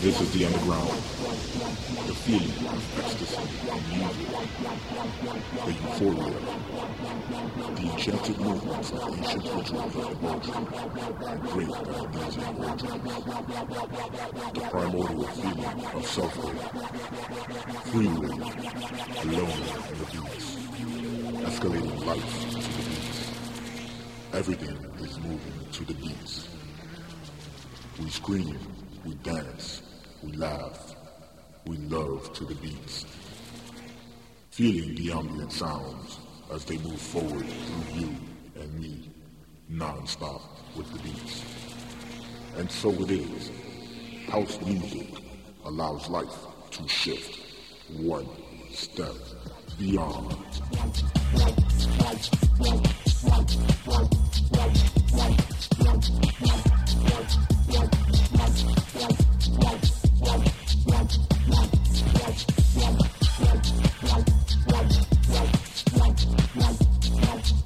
This is the underground. The feeling of ecstasy and music. The euphoria. The enchanted movements of ancient ritual and poetry. Great Dionysian poetry. The primordial feeling of self-will. Freely, alone in the beats. Escalating life to the beats. Everything is moving to the beats. We scream, we dance, we laugh, we love to the beats. Feeling the ambient sounds as they move forward through you and me non-stop with the beats. And so it is. House music allows life to shift one step beyond light, light, light.